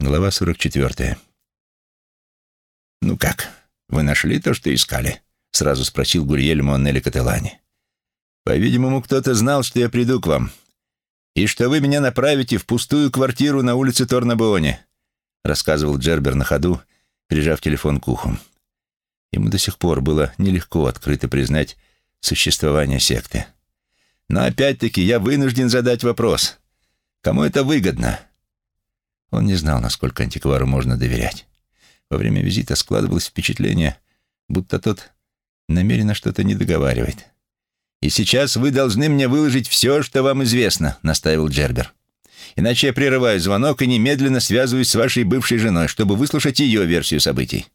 Глава 44. «Ну как, вы нашли то, что искали?» — сразу спросил Гурьельмо Аннели Кателани. «По-видимому, кто-то знал, что я приду к вам, и что вы меня направите в пустую квартиру на улице Торнабооне», — рассказывал Джербер на ходу, прижав телефон к уху. Ему до сих пор было нелегко открыто признать существование секты. «Но опять-таки я вынужден задать вопрос. Кому это выгодно?» Он не знал, насколько антиквару можно доверять. Во время визита складывалось впечатление, будто тот намеренно что-то не договаривает. «И сейчас вы должны мне выложить все, что вам известно», — настаивал Джербер. «Иначе я прерываю звонок и немедленно связываюсь с вашей бывшей женой, чтобы выслушать ее версию событий».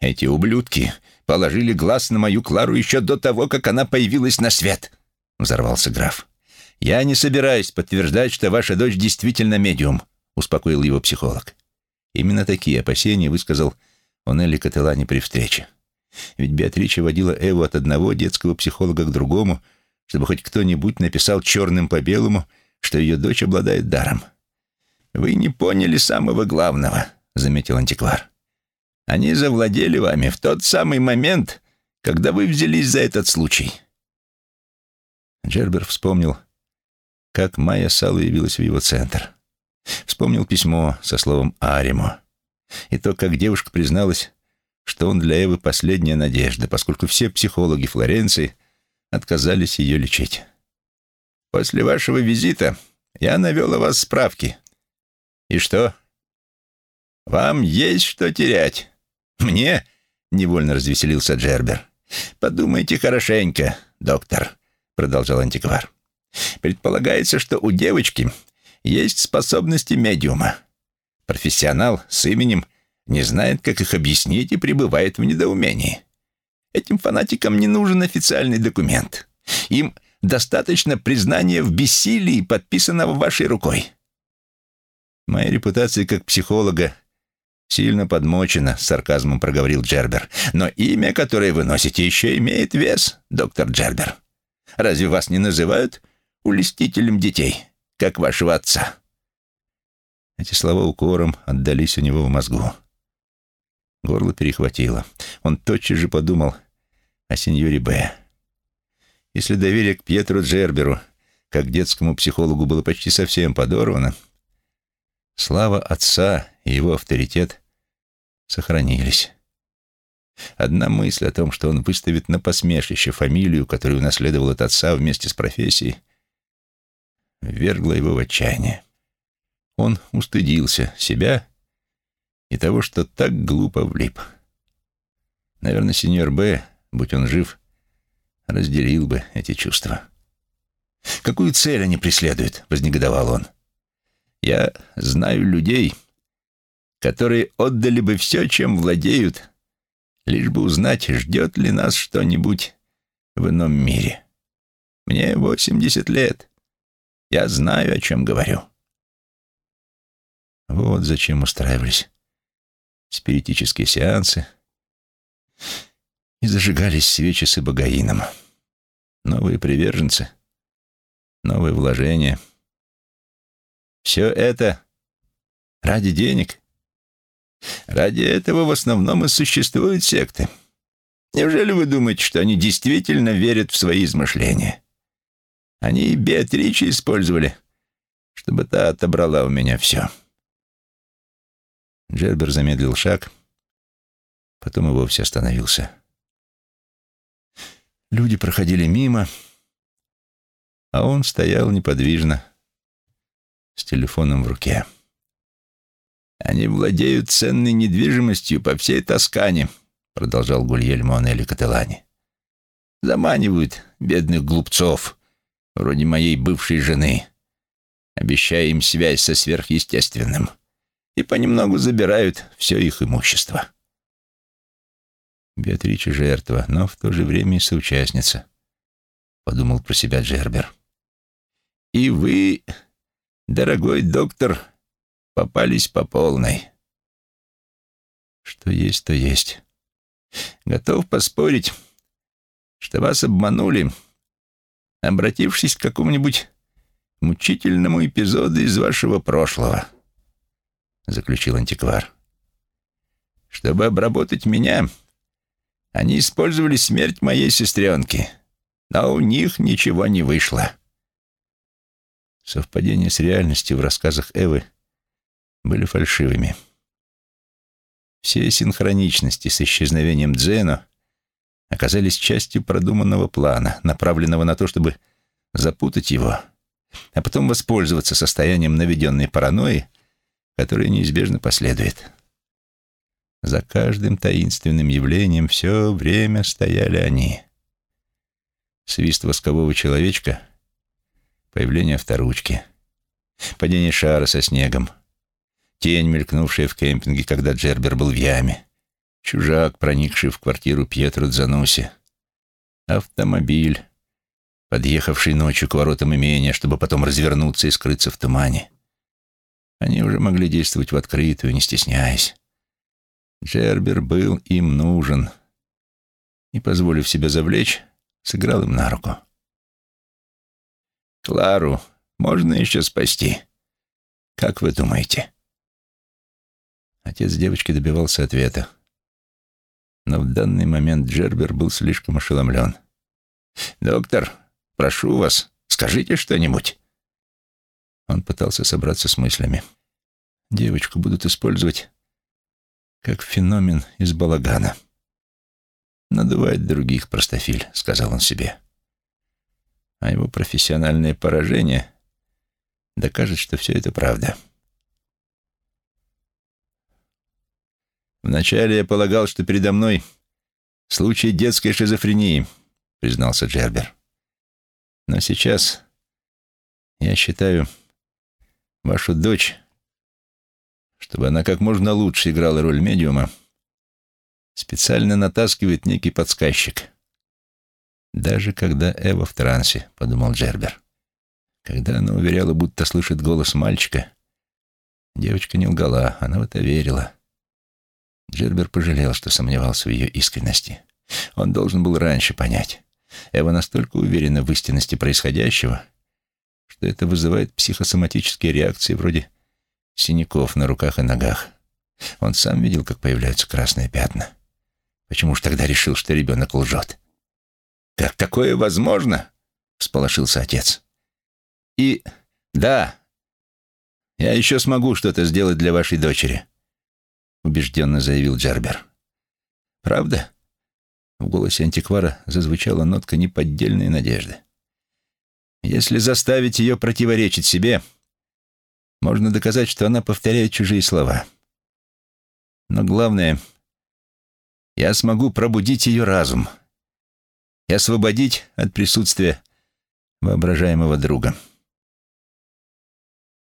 «Эти ублюдки положили глаз на мою Клару еще до того, как она появилась на свет», — взорвался граф. «Я не собираюсь подтверждать, что ваша дочь действительно медиум», успокоил его психолог. Именно такие опасения высказал Онелли Кателани при встрече. Ведь Беатрича водила Эву от одного детского психолога к другому, чтобы хоть кто-нибудь написал черным по белому, что ее дочь обладает даром. «Вы не поняли самого главного», — заметил антиквар. «Они завладели вами в тот самый момент, когда вы взялись за этот случай». Джербер вспомнил, как Майя Сало явилась в его центр. Вспомнил письмо со словом «Аримо». И то, как девушка призналась, что он для Эвы последняя надежда, поскольку все психологи Флоренции отказались ее лечить. «После вашего визита я навел о вас справки. И что? Вам есть что терять. Мне?» — невольно развеселился Джербер. «Подумайте хорошенько, доктор», — продолжал антиквар. «Предполагается, что у девочки есть способности медиума. Профессионал с именем не знает, как их объяснить и пребывает в недоумении. Этим фанатикам не нужен официальный документ. Им достаточно признания в бессилии, подписанного вашей рукой. Моя репутация как психолога сильно подмочена, сарказмом проговорил Джербер. Но имя, которое вы носите, еще имеет вес, доктор Джербер. Разве вас не называют улестителем детей? Как вашего отца». Эти слова укором отдались у него в мозгу. Горло перехватило. Он тотчас же подумал о сеньоре Б. Если доверие к Пьетру Джерберу, как детскому психологу, было почти совсем подорвано, слава отца и его авторитет сохранились. Одна мысль о том, что он выставит на посмешище фамилию, которую унаследовал от отца вместе с профессией, ввергло его в отчаяние. Он устыдился себя и того, что так глупо влип. Наверное, сеньор Б, будь он жив, разделил бы эти чувства. «Какую цель они преследуют?» — вознегодовал он. «Я знаю людей, которые отдали бы все, чем владеют, лишь бы узнать, ждет ли нас что-нибудь в ином мире. Мне восемьдесят лет, я знаю, о чем говорю. Вот зачем устраивались спиритические сеансы и зажигались свечи с ибогаином. Новые приверженцы, новые вложения. Все это ради денег. Ради этого в основном и существуют секты. Неужели вы думаете, что они действительно верят в свои измышления? Они и Беатричи использовали, чтобы та отобрала у меня все. Джербер замедлил шаг, потом и вовсе остановился. Люди проходили мимо, а он стоял неподвижно, с телефоном в руке. «Они владеют ценной недвижимостью по всей Тоскане», — продолжал Гульельмо Анели Кателани. «Заманивают бедных глупцов, вроде моей бывшей жены, обещая им связь со сверхъестественным, и понемногу забирают все их имущество. Беатрича жертва, но в то же время и соучастница, подумал про себя Джербер. И вы, дорогой доктор, попались по полной. Что есть, то есть. Готов поспорить, что вас обманули обратившись к какому-нибудь мучительному эпизоду из вашего прошлого. — заключил антиквар. «Чтобы обработать меня, они использовали смерть моей сестренки, но у них ничего не вышло». Совпадения с реальностью в рассказах Эвы были фальшивыми. Все синхроничности с исчезновением Дзено оказались частью продуманного плана, направленного на то, чтобы запутать его, а потом воспользоваться состоянием наведенной паранойи, которая неизбежно последует. За каждым таинственным явлением все время стояли они. Свист воскового человечка, появление авторучки, падение шара со снегом, тень, мелькнувшая в кемпинге, когда Джербер был в яме, чужак, проникший в квартиру Пьетро Дзануси, автомобиль, подъехавший ночью к воротам имения, чтобы потом развернуться и скрыться в тумане. Они уже могли действовать в открытую, не стесняясь. Джербер был им нужен. И, позволив себя завлечь, сыграл им на руку. «Клару можно еще спасти. Как вы думаете?» Отец девочки добивался ответа. Но в данный момент Джербер был слишком ошеломлен. «Доктор, прошу вас, скажите что-нибудь». Он пытался собраться с мыслями. Девочку будут использовать как феномен из балагана. «Надувает других простофиль», — сказал он себе. А его профессиональное поражение докажет, что все это правда. «Вначале я полагал, что передо мной случай детской шизофрении», — признался Джербер. «Но сейчас я считаю вашу дочь, чтобы она как можно лучше играла роль медиума, специально натаскивает некий подсказчик. Даже когда Эва в трансе, — подумал Джербер. Когда она уверяла, будто слышит голос мальчика, девочка не лгала, она в это верила. Джербер пожалел, что сомневался в ее искренности. Он должен был раньше понять. Эва настолько уверена в истинности происходящего, что это вызывает психосоматические реакции вроде синяков на руках и ногах. Он сам видел, как появляются красные пятна. Почему ж тогда решил, что ребенок лжет? «Как такое возможно?» — всполошился отец. «И да, я еще смогу что-то сделать для вашей дочери», — убежденно заявил Джербер. «Правда?» В голосе антиквара зазвучала нотка неподдельной надежды. «Если заставить ее противоречить себе, можно доказать, что она повторяет чужие слова. Но главное, я смогу пробудить ее разум» и освободить от присутствия воображаемого друга.